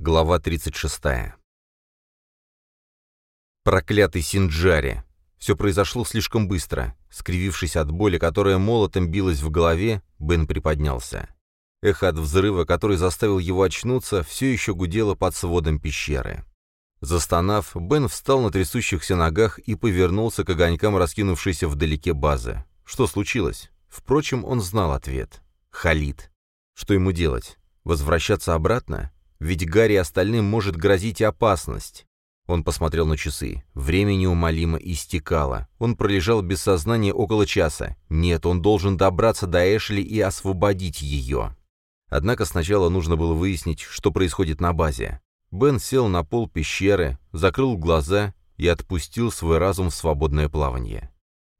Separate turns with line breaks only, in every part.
Глава 36. Проклятый Синджари! Все произошло слишком быстро. Скривившись от боли, которая молотом билась в голове, Бен приподнялся. Эхо от взрыва, который заставил его очнуться, все еще гудело под сводом пещеры. Застонав, Бен встал на трясущихся ногах и повернулся к огонькам раскинувшейся вдалеке базы. Что случилось? Впрочем, он знал ответ. Халид. Что ему делать? Возвращаться обратно? Ведь Гарри остальным может грозить опасность. Он посмотрел на часы. Время неумолимо истекало. Он пролежал без сознания около часа. Нет, он должен добраться до Эшли и освободить ее. Однако сначала нужно было выяснить, что происходит на базе. Бен сел на пол пещеры, закрыл глаза и отпустил свой разум в свободное плавание.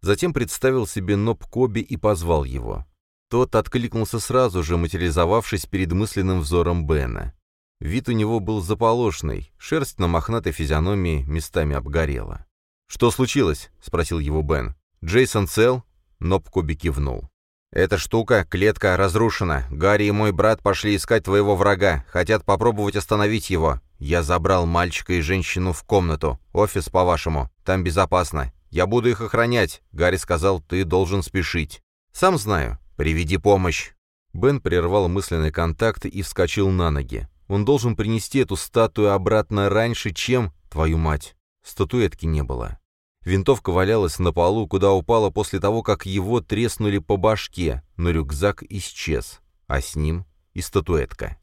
Затем представил себе Ноб Коби и позвал его. Тот откликнулся сразу же, материализовавшись перед мысленным взором Бена. Вид у него был заполошный, шерсть на мохнатой физиономии местами обгорела. «Что случилось?» — спросил его Бен. «Джейсон цел?» Ноб Коби кивнул. «Эта штука, клетка, разрушена. Гарри и мой брат пошли искать твоего врага. Хотят попробовать остановить его. Я забрал мальчика и женщину в комнату. Офис, по-вашему. Там безопасно. Я буду их охранять. Гарри сказал, ты должен спешить. Сам знаю. Приведи помощь». Бен прервал мысленный контакт и вскочил на ноги. Он должен принести эту статую обратно раньше, чем... Твою мать! Статуэтки не было. Винтовка валялась на полу, куда упала после того, как его треснули по башке, но рюкзак исчез, а с ним и статуэтка.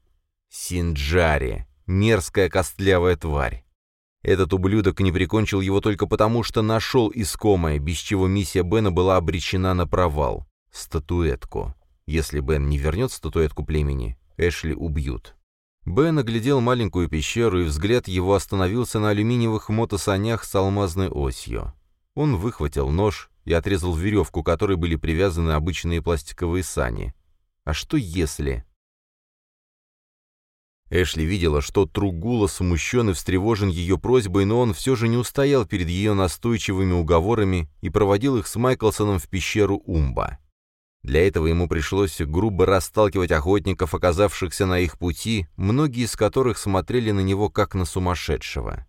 Синджари! Мерзкая костлявая тварь. Этот ублюдок не прикончил его только потому, что нашел искомое, без чего миссия Бена была обречена на провал. Статуэтку. Если Бен не вернет статуэтку племени, Эшли убьют. Бен оглядел маленькую пещеру, и взгляд его остановился на алюминиевых мотосанях с алмазной осью. Он выхватил нож и отрезал веревку, которой были привязаны обычные пластиковые сани. А что если... Эшли видела, что Тругула смущен и встревожен ее просьбой, но он все же не устоял перед ее настойчивыми уговорами и проводил их с Майклсоном в пещеру Умба. Для этого ему пришлось грубо расталкивать охотников, оказавшихся на их пути, многие из которых смотрели на него как на сумасшедшего.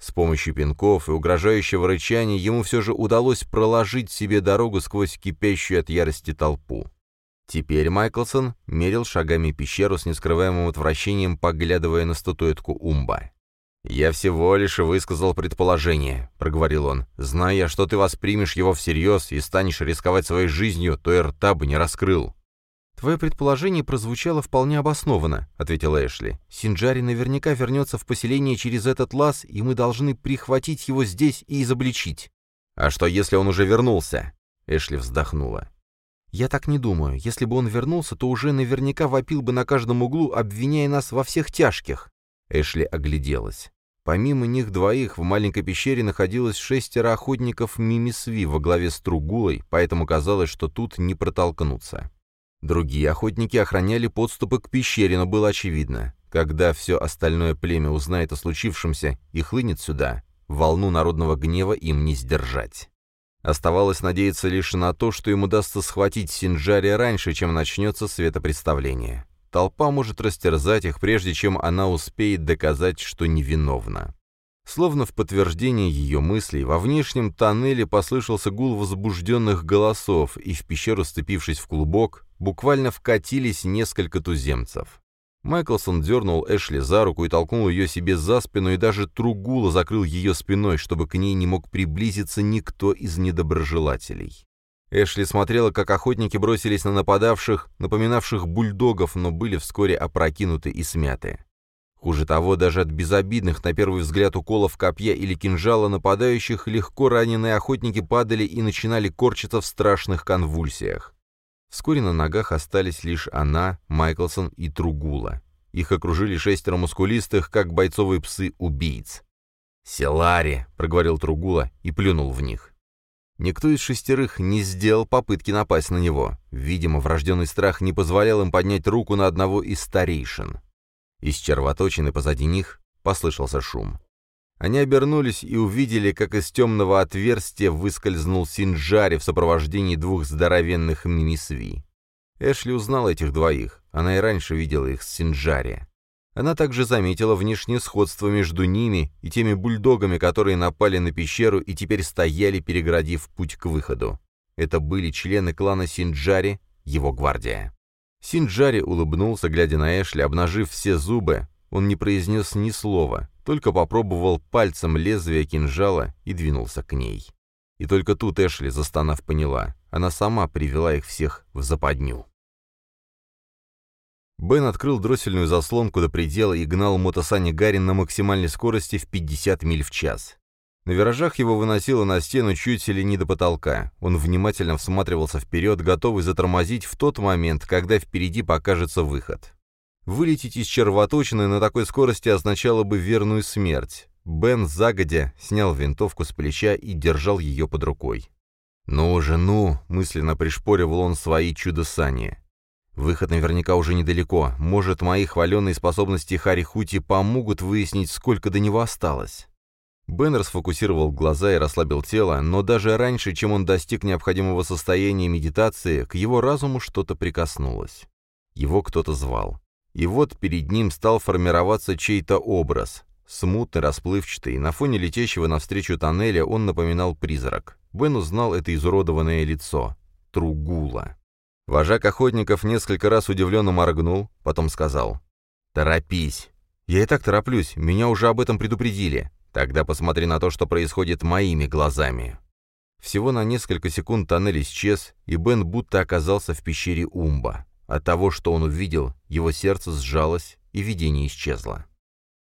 С помощью пинков и угрожающего рычания ему все же удалось проложить себе дорогу сквозь кипящую от ярости толпу. Теперь Майклсон мерил шагами пещеру с нескрываемым отвращением, поглядывая на статуэтку Умба. «Я всего лишь высказал предположение», — проговорил он. «Зная, что ты воспримешь его всерьез и станешь рисковать своей жизнью, то и рта бы не раскрыл». «Твое предположение прозвучало вполне обоснованно», — ответила Эшли. «Синджари наверняка вернется в поселение через этот лаз, и мы должны прихватить его здесь и изобличить». «А что, если он уже вернулся?» Эшли вздохнула. «Я так не думаю. Если бы он вернулся, то уже наверняка вопил бы на каждом углу, обвиняя нас во всех тяжких». Эшли огляделась. Помимо них двоих в маленькой пещере находилось шестеро охотников Мимисви во главе с Тругулой, поэтому казалось, что тут не протолкнуться. Другие охотники охраняли подступы к пещере, но было очевидно, когда все остальное племя узнает о случившемся и хлынет сюда, волну народного гнева им не сдержать. Оставалось надеяться лишь на то, что им удастся схватить Синджари раньше, чем начнется светопредставление. Толпа может растерзать их, прежде чем она успеет доказать, что невиновна. Словно в подтверждение ее мыслей, во внешнем тоннеле послышался гул возбужденных голосов, и в пещеру, сцепившись в клубок, буквально вкатились несколько туземцев. Майклсон дернул Эшли за руку и толкнул ее себе за спину, и даже Тругула закрыл ее спиной, чтобы к ней не мог приблизиться никто из недоброжелателей. Эшли смотрела, как охотники бросились на нападавших, напоминавших бульдогов, но были вскоре опрокинуты и смяты. Хуже того, даже от безобидных, на первый взгляд, уколов копья или кинжала нападающих легко раненые охотники падали и начинали корчиться в страшных конвульсиях. Вскоре на ногах остались лишь она, Майклсон и Тругула. Их окружили шестеро мускулистых, как бойцовые псы, убийц. «Селари!» — проговорил Тругула и плюнул в них. Никто из шестерых не сделал попытки напасть на него. Видимо, врожденный страх не позволял им поднять руку на одного из старейшин. Из червоточины позади них послышался шум. Они обернулись и увидели, как из темного отверстия выскользнул Синджари в сопровождении двух здоровенных мимисви. Эшли узнала этих двоих, она и раньше видела их с Синджари. Она также заметила внешнее сходство между ними и теми бульдогами, которые напали на пещеру и теперь стояли, переградив путь к выходу. Это были члены клана Синджари, его гвардия. Синджари улыбнулся, глядя на Эшли, обнажив все зубы. Он не произнес ни слова, только попробовал пальцем лезвие кинжала и двинулся к ней. И только тут Эшли, застонав, поняла. Она сама привела их всех в западню. Бен открыл дроссельную заслонку до предела и гнал мотосани Гарин на максимальной скорости в 50 миль в час. На виражах его выносило на стену чуть ли не до потолка. Он внимательно всматривался вперед, готовый затормозить в тот момент, когда впереди покажется выход. Вылететь из червоточины на такой скорости означало бы верную смерть. Бен загодя снял винтовку с плеча и держал ее под рукой. «Ну же, ну!» — мысленно пришпоривал он свои чудо-сани. Выход наверняка уже недалеко. Может, мои хваленные способности Хари Хути помогут выяснить, сколько до него осталось. Бен расфокусировал глаза и расслабил тело, но даже раньше, чем он достиг необходимого состояния медитации, к его разуму что-то прикоснулось. Его кто-то звал. И вот перед ним стал формироваться чей-то образ. Смутный, расплывчатый, на фоне летящего навстречу тоннеля он напоминал призрак. Бен узнал это изуродованное лицо. Тругула. Вожак охотников несколько раз удивленно моргнул, потом сказал. «Торопись». «Я и так тороплюсь, меня уже об этом предупредили. Тогда посмотри на то, что происходит моими глазами». Всего на несколько секунд тоннель исчез, и Бен будто оказался в пещере Умба. От того, что он увидел, его сердце сжалось, и видение исчезло.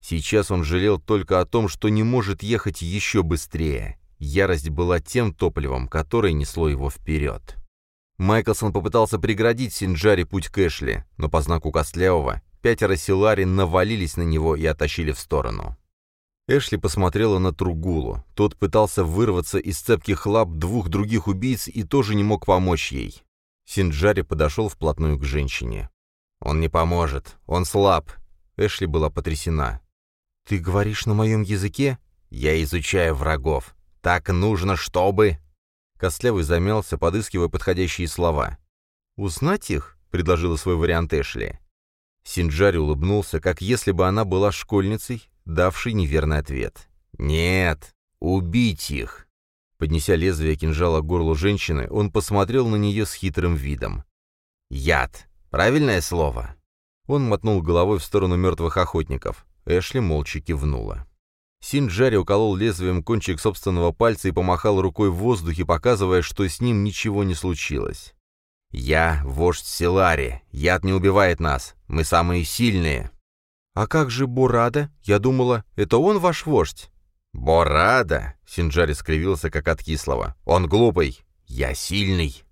Сейчас он жалел только о том, что не может ехать еще быстрее. Ярость была тем топливом, которое несло его вперед. Майклсон попытался преградить Синджаре путь к Эшли, но по знаку Костлявого пятеро Силари навалились на него и оттащили в сторону. Эшли посмотрела на Тругулу. Тот пытался вырваться из цепких лап двух других убийц и тоже не мог помочь ей. Синджари подошел вплотную к женщине. «Он не поможет. Он слаб». Эшли была потрясена. «Ты говоришь на моем языке?» «Я изучаю врагов. Так нужно, чтобы...» Костлявый замялся, подыскивая подходящие слова. «Узнать их?» — предложила свой вариант Эшли. Синджари улыбнулся, как если бы она была школьницей, давшей неверный ответ. «Нет, убить их!» Поднеся лезвие кинжала к горлу женщины, он посмотрел на нее с хитрым видом. «Яд! Правильное слово?» Он мотнул головой в сторону мертвых охотников. Эшли молча кивнула. Синджари уколол лезвием кончик собственного пальца и помахал рукой в воздухе, показывая, что с ним ничего не случилось. «Я вождь Силари. Яд не убивает нас. Мы самые сильные». «А как же Бурада? Я думала, это он ваш вождь?» «Борада?» — Синджари скривился, как от кислого. «Он глупый. Я сильный».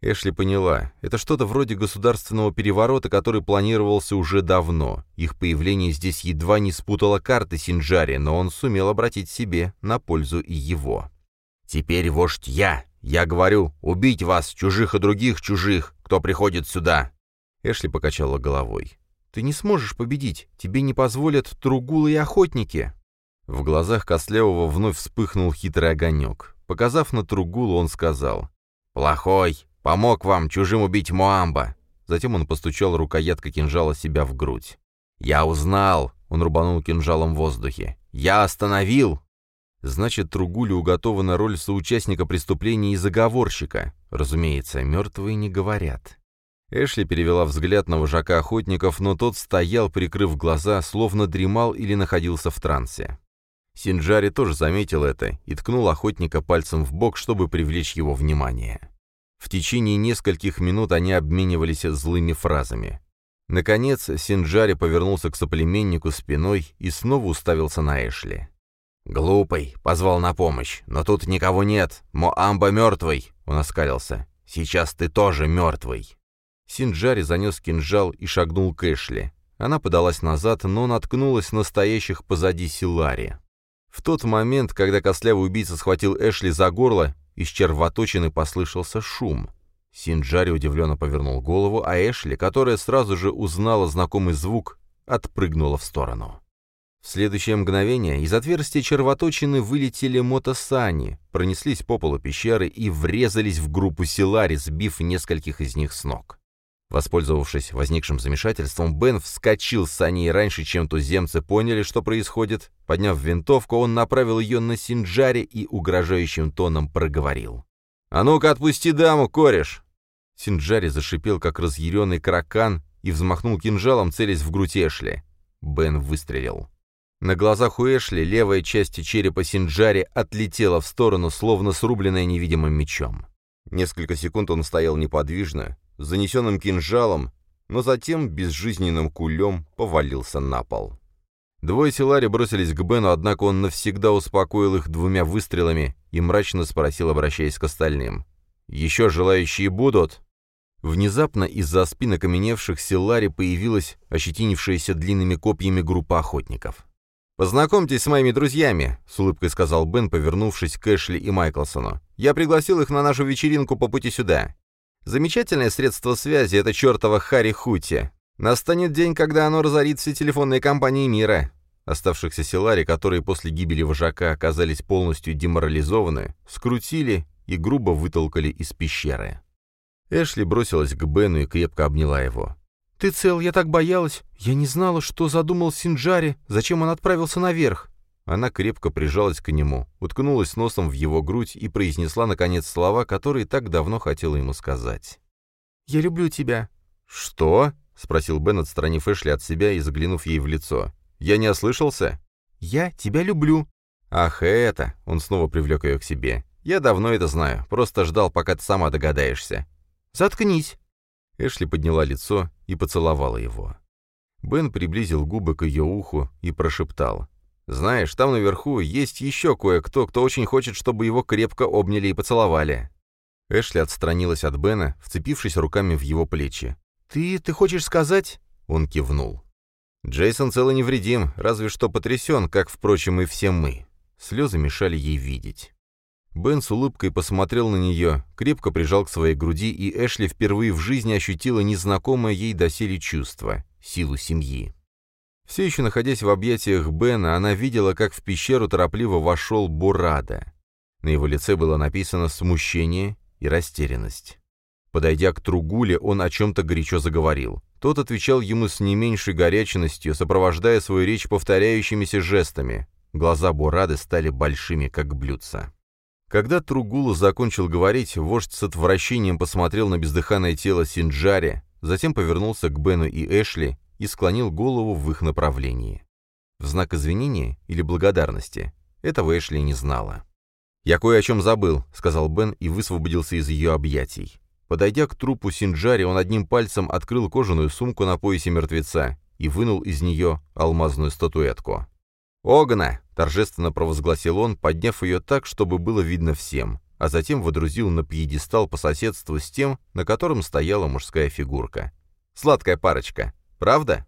Эшли поняла, это что-то вроде государственного переворота, который планировался уже давно. Их появление здесь едва не спутало карты Синджари, но он сумел обратить себе на пользу и его. «Теперь вождь я. Я говорю, убить вас, чужих и других чужих, кто приходит сюда!» Эшли покачала головой. «Ты не сможешь победить. Тебе не позволят тругулы и охотники». В глазах Кослевого вновь вспыхнул хитрый огонек. Показав на Тругулу, он сказал, «Плохой, Помог вам, чужим, убить Моамба!» Затем он постучал рукояткой кинжала себя в грудь. «Я узнал!» — он рубанул кинжалом в воздухе. «Я остановил!» Значит, Тругулю уготована роль соучастника преступления и заговорщика. Разумеется, мертвые не говорят. Эшли перевела взгляд на вожака охотников, но тот стоял, прикрыв глаза, словно дремал или находился в трансе. Синджари тоже заметил это и ткнул охотника пальцем в бок, чтобы привлечь его внимание. В течение нескольких минут они обменивались злыми фразами. Наконец, Синджари повернулся к соплеменнику спиной и снова уставился на Эшли. «Глупый!» — позвал на помощь. «Но тут никого нет. Моамба мертвый!» — он оскалился. «Сейчас ты тоже мертвый!» Синджари занес кинжал и шагнул к Эшли. Она подалась назад, но наткнулась на стоящих позади Силари. В тот момент, когда костлявый убийца схватил Эшли за горло, из червоточины послышался шум. Синджари удивленно повернул голову, а Эшли, которая сразу же узнала знакомый звук, отпрыгнула в сторону. В следующее мгновение из отверстия червоточины вылетели мотосани, пронеслись по полу пещеры и врезались в группу Силари, сбив нескольких из них с ног. Воспользовавшись возникшим замешательством, Бен вскочил с саней раньше, чем туземцы поняли, что происходит. Подняв винтовку, он направил ее на Синджаре и угрожающим тоном проговорил. «А ну-ка отпусти даму, кореш!» Синджари зашипел, как разъяренный кракан, и взмахнул кинжалом, целясь в грудь Эшли. Бен выстрелил. На глазах у Эшли левая часть черепа Синджари отлетела в сторону, словно срубленная невидимым мечом. Несколько секунд он стоял неподвижно, занесенным кинжалом, но затем безжизненным кулем повалился на пол. Двое Силари бросились к Бену, однако он навсегда успокоил их двумя выстрелами и мрачно спросил, обращаясь к остальным. «Еще желающие будут?» Внезапно из-за спин окаменевших Силари появилась ощетинившаяся длинными копьями группа охотников. «Познакомьтесь с моими друзьями», — с улыбкой сказал Бен, повернувшись к Эшли и Майклсону. «Я пригласил их на нашу вечеринку по пути сюда. Замечательное средство связи — это чертова Харри Хути. Настанет день, когда оно разорит все телефонные компании мира». Оставшихся Силари, которые после гибели вожака оказались полностью деморализованы, скрутили и грубо вытолкали из пещеры. Эшли бросилась к Бену и крепко обняла его. «Ты цел, я так боялась. Я не знала, что задумал Синджари, зачем он отправился наверх». Она крепко прижалась к нему, уткнулась носом в его грудь и произнесла, наконец, слова, которые так давно хотела ему сказать. «Я люблю тебя». «Что?» — спросил Бен, отстранив Эшли от себя и заглянув ей в лицо. «Я не ослышался?» «Я тебя люблю». «Ах, это!» — он снова привлек ее к себе. «Я давно это знаю, просто ждал, пока ты сама догадаешься». «Заткнись!» Эшли подняла лицо и поцеловала его. Бен приблизил губы к ее уху и прошептал. «Знаешь, там наверху есть еще кое-кто, кто очень хочет, чтобы его крепко обняли и поцеловали». Эшли отстранилась от Бена, вцепившись руками в его плечи. «Ты... ты хочешь сказать...» Он кивнул. Джейсон цел и невредим, разве что потрясен, как, впрочем, и все мы. Слезы мешали ей видеть. Бен с улыбкой посмотрел на нее, крепко прижал к своей груди, и Эшли впервые в жизни ощутила незнакомое ей доселе чувство — силу семьи. Все еще находясь в объятиях Бена, она видела, как в пещеру торопливо вошел Бурада. На его лице было написано смущение и растерянность. Подойдя к Тругуле, он о чем-то горячо заговорил. Тот отвечал ему с не меньшей горячностью, сопровождая свою речь повторяющимися жестами. Глаза Бурады стали большими, как блюдца. Когда Тругула закончил говорить, вождь с отвращением посмотрел на бездыханное тело Синджари, затем повернулся к Бену и Эшли и склонил голову в их направлении. В знак извинения или благодарности этого Эшли не знала. «Я кое о чем забыл», — сказал Бен и высвободился из ее объятий. Подойдя к трупу Синджари, он одним пальцем открыл кожаную сумку на поясе мертвеца и вынул из нее алмазную статуэтку. «Огна!» — торжественно провозгласил он, подняв ее так, чтобы было видно всем, а затем водрузил на пьедестал по соседству с тем, на котором стояла мужская фигурка. «Сладкая парочка, правда?»